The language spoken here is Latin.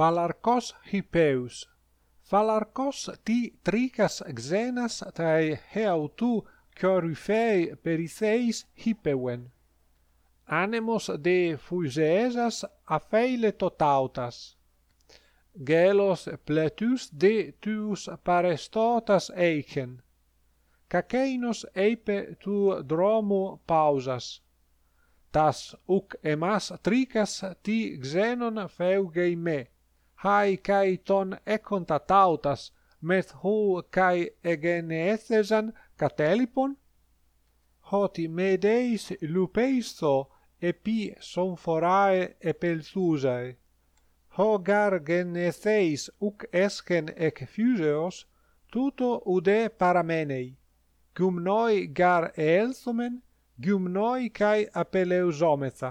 Falarkos Hippeus. Falarkos ti trikas xenas tai heautu coryphei peritheis Hippeuen. Anemos de Phuseesas apheile totautas. Gelos pletus de tuus parestotas eichen. kakeinos eipe tu dromo pausas. Tas uk emas tricas ti xenon feugei me hai kai ton ekonta tautas meth hu kai egenethesan katelipon? Hoti medeis lupeisto epi sonforae epelthusae hogar genetheis uk esken ec fuseos tuto ude paramenei. Gumnoi gar elthomen gumnoi kai apeleusometha